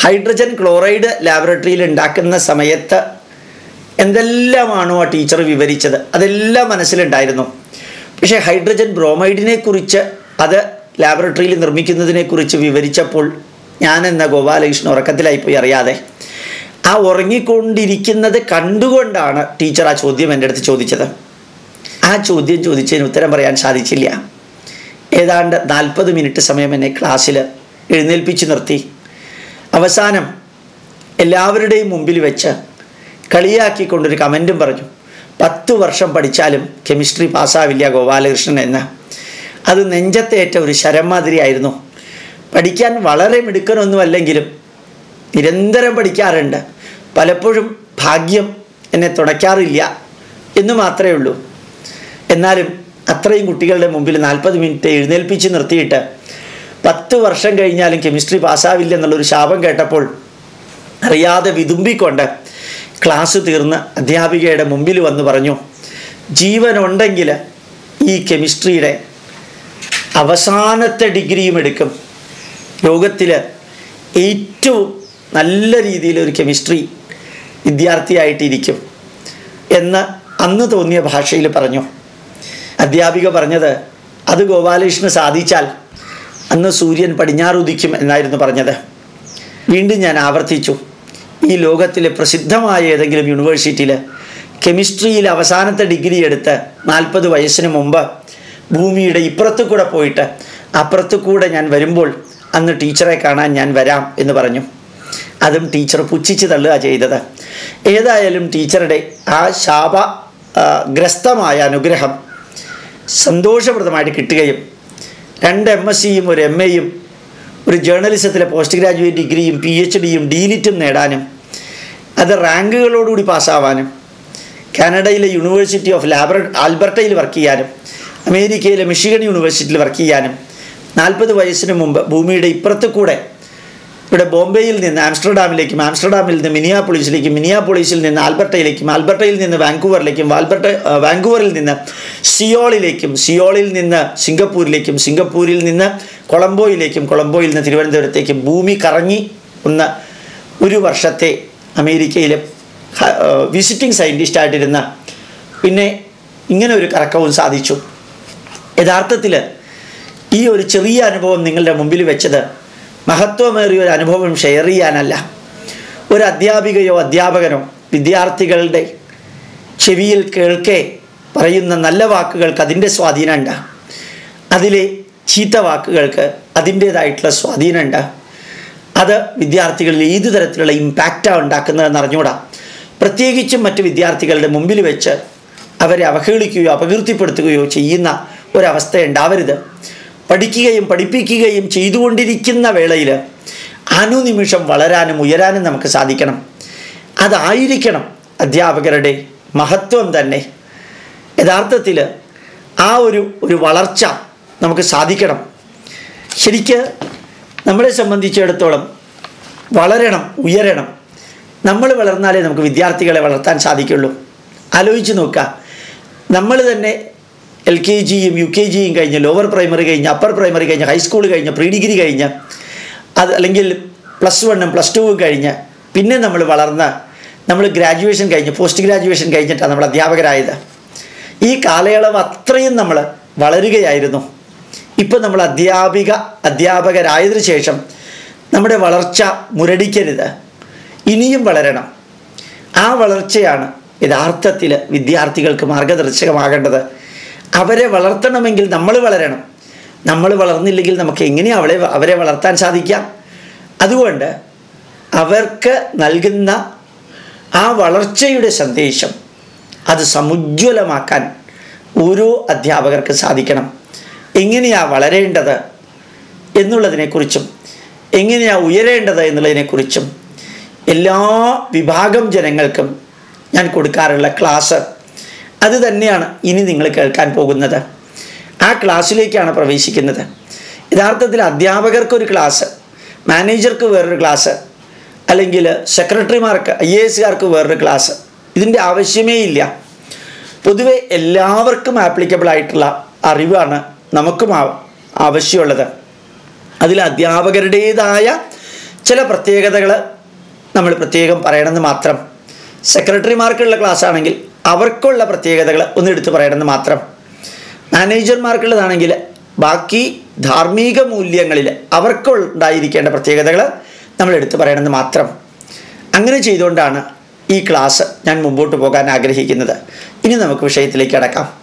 A: ഹൈഡ്രജൻ ക്ലോറൈഡ് ലാബറട്ടറിയിൽ ഉണ്ടാക്കുന്ന സമയത്ത് എന്തെല്ലാമാണോ ആ ടീച്ചർ വിവരിച്ചത്? അതെല്ലാം മനസ്സിലുണ്ടായിരുന്നു. പക്ഷേ ഹൈഡ്രജൻ ബ്രോമൈഡിനെ കുറിച്ച് അത് ലാബറട്ടറിയിൽ നിർമ്മിക്കുന്നതിനെക്കുറിച്ച് വിവരിച്ചപ്പോൾ ഞാൻ എന്ന ഗോപാലകൃഷ്ണൻ ഉറക്കത്തിലായിപ്പോയി അറിയാതെ. ആ ഉറങ്ങിക്കൊണ്ടിരിക്കുന്നത് കണ്ടുകൊണ്ടാണ് ടീച്ചർ ആ ചോദ്യം എന്റെ അടുത്ത് ചോദിച്ചത്. ആ ചോദ്യം ചോദിച്ചതിന് ഉത്തരം പറയാൻ സാധിച്ചില്ല. ഏതാണ്ട് നാൽപ്പത് മിനിറ്റ് സമയം എന്നെ ക്ലാസ്സിൽ എഴുന്നേൽപ്പിച്ച് നിർത്തി. അവസാനം എല്ലാവരുടെയും മുമ്പിൽ വെച്ച് കളിയാക്കിക്കൊണ്ടൊരു കമന്റും പറഞ്ഞു. പത്ത് വർഷം പഠിച്ചാലും കെമിസ്ട്രി പാസ്സാവില്ല ഗോപാലകൃഷ്ണൻ എന്ന്. അത് നെഞ്ചത്തേറ്റ ഒരു ശരം മാതിരിയായിരുന്നു പഠിക്കാൻ വളരെ മിടുക്കനൊന്നുമല്ലെങ്കിലും നിരന്തരം പഠിക്കാറുണ്ട്. പലപ്പോഴും ഭാഗ്യം എന്നെ തുടയ്ക്കാറില്ല എന്ന് മാത്രമേ ഉള്ളൂ. എന്നാലും അത്രയും കുട്ടികളുടെ മുമ്പിൽ നാൽപ്പത് മിനിറ്റ് എഴുന്നേൽപ്പിച്ച് നിർത്തിയിട്ട് പത്ത് വർഷം കഴിഞ്ഞാലും കെമിസ്ട്രി പാസ്സാവില്ല എന്നുള്ളൊരു ശാപം കേട്ടപ്പോൾ അറിയാതെ വിതുമ്പിക്കൊണ്ട് ക്ലാസ് തീർന്ന് അധ്യാപികയുടെ മുമ്പിൽ വന്ന് പറഞ്ഞു ജീവനുണ്ടെങ്കിൽ ഈ കെമിസ്ട്രിയുടെ അവസാനത്തെ ഡിഗ്രിയും എടുക്കും. ലോകത്തിൽ ഏറ്റവും നല്ല രീതിയിൽ ഒരു കെമിസ്ട്രി വിദ്യാർത്ഥിയായിട്ടിരിക്കും എന്ന് അന്ന് തോന്നിയ ഭാഷയിൽ പറഞ്ഞു. അധ്യാപിക പറഞ്ഞത് അത് ഗോപാലകൃഷ്ണന് സാധിച്ചാൽ അന്ന് സൂര്യൻ പടിഞ്ഞാറുദിക്കും എന്നായിരുന്നു പറഞ്ഞത്. വീണ്ടും ഞാൻ ആവർത്തിച്ചു. ഈ ലോകത്തിലെ പ്രസിദ്ധമായ ഏതെങ്കിലും യൂണിവേഴ്സിറ്റിയിൽ കെമിസ്ട്രിയിൽ അവസാനത്തെ ഡിഗ്രി എടുത്ത് നാൽപ്പത് വയസ്സിന് മുമ്പ് ഭൂമിയുടെ ഇപ്പുറത്തു കൂടെ പോയിട്ട് അപ്പുറത്തു കൂടെ ഞാൻ വരുമ്പോൾ അന്ന് ടീച്ചറെ കാണാൻ ഞാൻ വരാം എന്ന് പറഞ്ഞു. അതും ടീച്ചർ പുച്ഛിച്ച് തള്ളുക ചെയ്തത്. ഏതായാലും ടീച്ചറുടെ ആ ശാപ ഗ്രസ്തമായ അനുഗ്രഹം സന്തോഷപ്രദമായിട്ട് കിട്ടുകയും രണ്ട് എം എസ് സിയും ഒരു എം എയും ഒരു ജേർണലിസത്തിലെ പോസ്റ്റ് ഗ്രാജുവേറ്റ് ഡിഗ്രിയും പി എച്ച് ഡിയും ഡീലിറ്റും നേടാനും അത് റാങ്കുകളോടുകൂടി പാസ്സാവാനും കാനഡയിലെ യൂണിവേഴ്സിറ്റി ഓഫ് ലാബറ ആൽബർട്ടയിൽ വർക്ക് ചെയ്യാനും അമേരിക്കയിലെ മിഷിഗൺ യൂണിവേഴ്സിറ്റിയിൽ വർക്ക് ചെയ്യാനും നാൽപ്പത് വയസ്സിന് മുമ്പ് ഭൂമിയുടെ ഇപ്പുറത്ത് കൂടെ ഇവിടെ ബോംബെയിൽ നിന്ന് ആംസ്റ്റർഡാമിലേക്കും ആംസ്റ്റർഡാമിൽ നിന്ന് മിനിയാപോളിസിലേക്കും മിനിയാപോളിസിൽ നിന്ന് ആൽബർട്ടയിലേക്കും ആൽബർട്ടയിൽ നിന്ന് വാങ്കൂവറിലേക്കും ആൽബർട്ട വാങ്കൂവറിൽ നിന്ന് സിയോളിലേക്കും സിയോളിൽ നിന്ന് സിംഗപ്പൂരിലേക്കും സിംഗപ്പൂരിൽ നിന്ന് കൊളംബോയിലേക്കും കൊളംബോയിൽ നിന്ന് തിരുവനന്തപുരത്തേക്കും ഭൂമി കറങ്ങി ഒന്ന് ഒരു വർഷത്തെ അമേരിക്കയിലെ വിസിറ്റിംഗ് സയന്റിസ്റ്റായിട്ടിരുന്ന പിന്നെ ഇങ്ങനെ ഒരു കറക്കവും സാധിച്ചു. യഥാർത്ഥത്തിൽ ഈ ഒരു ചെറിയ അനുഭവം നിങ്ങളുടെ മുമ്പിൽ വെച്ചത് മഹത്വമേറിയ ഒരു അനുഭവം ഷെയർ ചെയ്യാനല്ല. ഒരു അധ്യാപികയോ അധ്യാപകനോ വിദ്യാർത്ഥികളുടെ ചെവിയിൽ കേൾക്കെ പറയുന്ന നല്ല വാക്കുകൾക്ക് അതിന്റെ സ്വാധീനമുണ്ട് അതിലെ ചീത്ത വാക്കുകൾക്ക് അതിന്റേതായിട്ടുള്ള സ്വാധീനമുണ്ട് അത് വിദ്യാർത്ഥികളിൽ ഏത് തരത്തിലുള്ള ഇമ്പാക്റ്റാണ് ഉണ്ടാക്കുന്നതെന്ന് അറിഞ്ഞുകൂടാ. പ്രത്യേകിച്ചും മറ്റ് വിദ്യാർത്ഥികളുടെ മുമ്പിൽ വെച്ച് അവരെ അവഹേളിക്കുകയോ അപകീർത്തിപ്പെടുത്തുകയോ ചെയ്യുന്ന ഒരവസ്ഥ ഉണ്ടാവരുത്. പഠിക്കുകയും പഠിപ്പിക്കുകയും ചെയ്തുകൊണ്ടിരിക്കുന്ന വേളയിൽ അനുനിമിഷം വളരാനും ഉയരാനും നമുക്ക് സാധിക്കണം. അതായിരിക്കണം അധ്യാപകരുടെ മഹത്വം തന്നെ. യഥാർത്ഥത്തിൽ ആ ഒരു ഒരു വളർച്ച നമുക്ക് സാധിക്കണം. ശരിക്ക് നമ്മളെ സംബന്ധിച്ചിടത്തോളം വളരണം ഉയരണം. നമ്മൾ വളർന്നാലേ നമുക്ക് വിദ്യാർത്ഥികളെ വളർത്താൻ സാധിക്കുള്ളൂ. ആലോചിച്ച് നോക്കുക. നമ്മൾ തന്നെ എൽ കെ ജിയും യു കെ ജിയും കഴിഞ്ഞ് ലോവർ പ്രൈമറി കഴിഞ്ഞ് അപ്പർ പ്രൈമറി കഴിഞ്ഞ് ഹൈസ്കൂൾ കഴിഞ്ഞ് പ്രീ ഡിഗ്രി കഴിഞ്ഞ് അത് അല്ലെങ്കിൽ പ്ലസ് വണ്ണും പ്ലസ് ടുവും കഴിഞ്ഞ് പിന്നെ നമ്മൾ വളർന്ന് നമ്മൾ ഗ്രാജുവേഷൻ കഴിഞ്ഞ് പോസ്റ്റ് ഗ്രാജുവേഷൻ കഴിഞ്ഞിട്ടാണ് നമ്മൾ അധ്യാപകരായത്. ഈ കാലയളവ് അത്രയും നമ്മൾ വളരുകയായിരുന്നു. ഇപ്പം നമ്മൾ അധ്യാപിക അധ്യാപകരായതിനു ശേഷം നമ്മുടെ വളർച്ച മുരടിക്കരുത്. ഇനിയും വളരണം. ആ വളർച്ചയാണ് യഥാർത്ഥത്തിൽ വിദ്യാർത്ഥികൾക്ക് മാർഗദർശകമാകേണ്ടത്. അവരെ വളർത്തണമെങ്കിൽ നമ്മൾ വളരണം. നമ്മൾ വളർന്നില്ലെങ്കിൽ നമുക്ക് എങ്ങനെ അവളെ അവരെ വളർത്താൻ സാധിക്കാം അതുകൊണ്ട് അവർക്ക് നൽകുന്ന ആ വളർച്ചയുടെ സന്ദേശം അത് സമുജ്വലമാക്കാൻ ഓരോ അധ്യാപകർക്ക് സാധിക്കണം. എങ്ങനെയാ വളരേണ്ടത് എന്നുള്ളതിനെക്കുറിച്ചും എങ്ങനെയാ ഉയരേണ്ടത് എന്നുള്ളതിനെക്കുറിച്ചും എല്ലാ വിഭാഗം ജനങ്ങൾക്കും ഞാൻ കൊടുക്കാറുള്ള ക്ലാസ് അത് തന്നെയാണ് ഇനി നിങ്ങൾ കേൾക്കാൻ പോകുന്നത്. ആ ക്ലാസ്സിലേക്കാണ് പ്രവേശിക്കുന്നത്. യഥാർത്ഥത്തിൽ അധ്യാപകർക്കൊരു ക്ലാസ് മാനേജർക്ക് വേറൊരു ക്ലാസ് അല്ലെങ്കിൽ സെക്രട്ടറിമാർക്ക് ഐ എ എസുകാർക്ക് വേറൊരു ക്ലാസ് ഇതിന്റെ ആവശ്യമേ ഇല്ല. പൊതുവെ എല്ലാവർക്കും ആപ്ലിക്കബിൾ ആയിട്ടുള്ള അറിവാണ് നമുക്കും ആവശ്യമുള്ളത്. അതിൽ അധ്യാപകരുടേതായ ചില പ്രത്യേകതകൾ നമ്മൾ പ്രത്യേകം പറയണമെന്ന് മാത്രം. സെക്രട്ടറിമാർക്കുള്ള ക്ലാസ് ആണെങ്കിൽ അവർക്കുള്ള പ്രത്യേകതകൾ ഒന്ന് എടുത്തു പറയണമെന്ന് മാത്രം. മാനേജർമാർക്കുള്ളതാണെങ്കിൽ ബാക്കി ധാർമ്മിക മൂല്യങ്ങളിൽ അവർക്കുണ്ടായിരിക്കേണ്ട പ്രത്യേകതകൾ നമ്മൾ എടുത്തു പറയണമെന്ന് മാത്രം. അങ്ങനെ ചെയ്തുകൊണ്ടാണ് ഈ ക്ലാസ് ഞാൻ മുമ്പോട്ട് പോകാൻ ആഗ്രഹിക്കുന്നത്. ഇനി നമുക്ക് വിഷയത്തിലേക്ക് അടക്കാം.